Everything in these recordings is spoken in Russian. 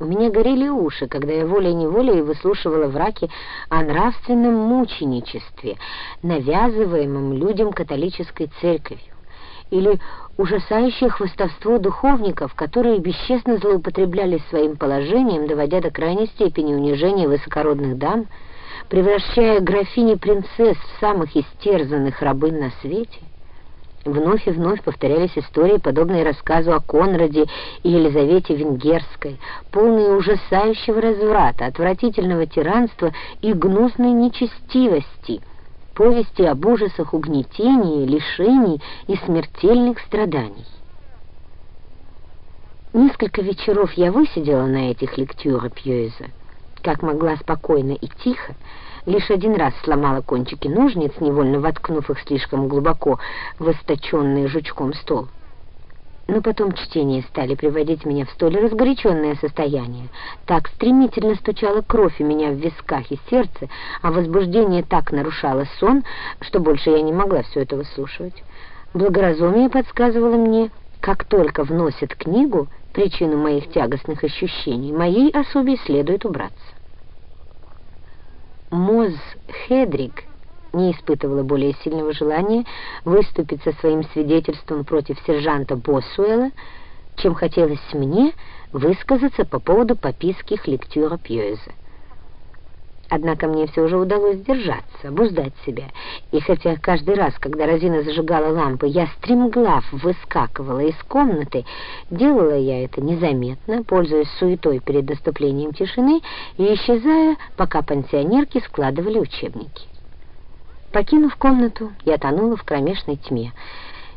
У меня горели уши, когда я волей-неволей выслушивала враки о нравственном мученичестве, навязываемом людям католической церковью, или ужасающее хвостовство духовников, которые бесчестно злоупотребляли своим положением, доводя до крайней степени унижения высокородных дам, превращая графини-принцесс в самых истерзанных рабынь на свете. Вновь и вновь повторялись истории, подобные рассказу о Конраде и Елизавете Венгерской, полные ужасающего разврата, отвратительного тиранства и гнусной нечестивости, повести об ужасах угнетения, лишений и смертельных страданий. Несколько вечеров я высидела на этих лектюрах Пьюиза, как могла спокойно и тихо, лишь один раз сломала кончики ножниц, невольно воткнув их слишком глубоко в источенный жучком стол. Но потом чтения стали приводить меня в столь разгоряченное состояние. Так стремительно стучала кровь у меня в висках и сердце, а возбуждение так нарушало сон, что больше я не могла все это выслушивать. Благоразумие подсказывало мне, как только вносят книгу, причину моих тягостных ощущений, моей особе следует убраться. Моз Хедрик не испытывала более сильного желания выступить со своим свидетельством против сержанта Босуэла, чем хотелось мне высказаться по поводу пописких лектюра Пьюэза. Однако мне все же удалось сдержаться, обуздать себя, и хотя каждый раз, когда Розина зажигала лампы, я стремглав выскакивала из комнаты, делала я это незаметно, пользуясь суетой перед наступлением тишины и исчезая, пока пансионерки складывали учебники. Покинув комнату, я тонула в кромешной тьме,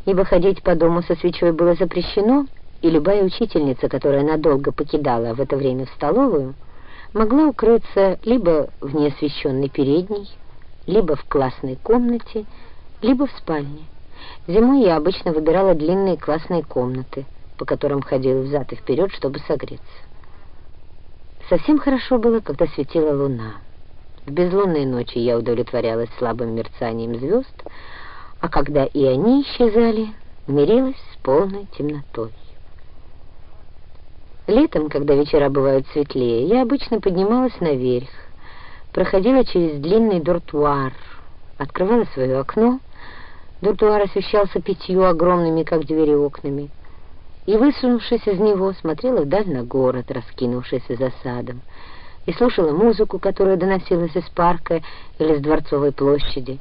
ибо ходить по дому со свечой было запрещено, и любая учительница, которая надолго покидала в это время в столовую, могла укрыться либо в неосвещенной передней, либо в классной комнате, либо в спальне. Зимой я обычно выбирала длинные классные комнаты, по которым ходила взад и вперед, чтобы согреться. Совсем хорошо было, когда светила луна. В безлунные ночи я удовлетворялась слабым мерцанием звезд, а когда и они исчезали, мирилась с полной темнотой. Летом, когда вечера бывают светлее, я обычно поднималась наверх, проходила через длинный дуртуар, открывала свое окно. Дуртуар освещался пятью огромными, как двери, окнами. И, высунувшись из него, смотрела вдаль на город, раскинувшийся за садом, и слушала музыку, которая доносилась из парка или с Дворцовой площади,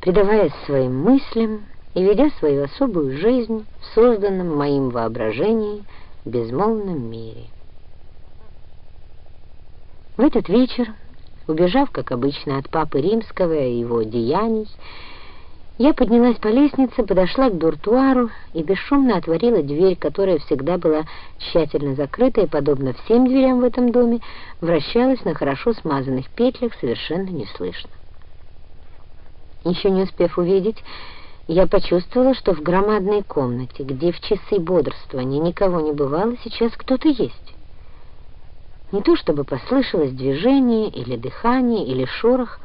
предаваясь своим мыслям и ведя свою особую жизнь в созданном моим воображении безмолвном мире. В этот вечер, убежав, как обычно, от папы римского и его деяний, я поднялась по лестнице, подошла к дуртуару и бесшумно отворила дверь, которая всегда была тщательно закрыта и, подобно всем дверям в этом доме, вращалась на хорошо смазанных петлях совершенно неслышно. Еще не успев увидеть, я почувствовала, что в громадной комнате, где в часы бодрствования никого не бывало, сейчас кто-то есть. Не то чтобы послышалось движение или дыхание или шорох,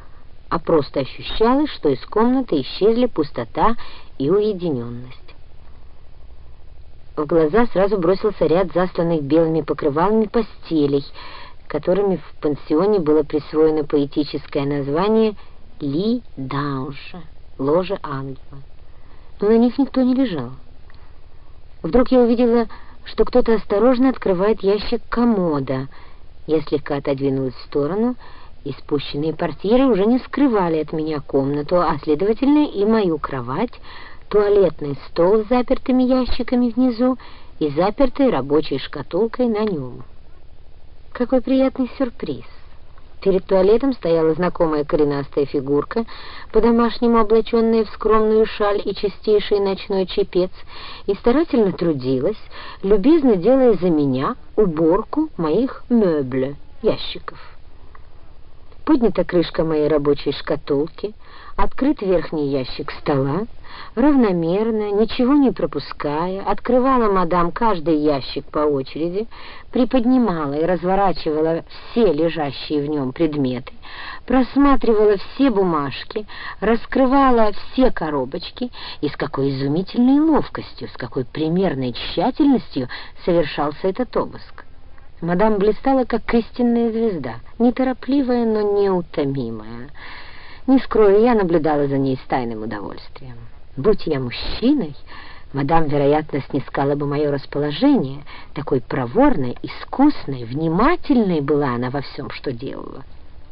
а просто ощущалось, что из комнаты исчезли пустота и уединенность. В глаза сразу бросился ряд засланных белыми покрывалами постелей, которыми в пансионе было присвоено поэтическое название «Ли Даунша» — «Ложа ангела» но на них никто не лежал. Вдруг я увидела, что кто-то осторожно открывает ящик комода. Я слегка отодвинулась в сторону, и спущенные портьеры уже не скрывали от меня комнату, а, следовательно, и мою кровать, туалетный стол с запертыми ящиками внизу и запертой рабочей шкатулкой на нем. Какой приятный сюрприз! Перед туалетом стояла знакомая коренастая фигурка, по-домашнему облаченная в скромную шаль и чистейший ночной чепец, и старательно трудилась, любезно делая за меня уборку моих мебля, ящиков. Поднята крышка моей рабочей шкатулки, открыт верхний ящик стола, равномерно, ничего не пропуская, открывала мадам каждый ящик по очереди, приподнимала и разворачивала все лежащие в нем предметы, просматривала все бумажки, раскрывала все коробочки и с какой изумительной ловкостью, с какой примерной тщательностью совершался этот обыск. Мадам блистала, как истинная звезда, неторопливая, но неутомимая. Не скрою, я наблюдала за ней с тайным удовольствием. Будь я мужчиной, мадам, вероятно, снискала бы мое расположение. Такой проворной, искусной, внимательной была она во всем, что делала.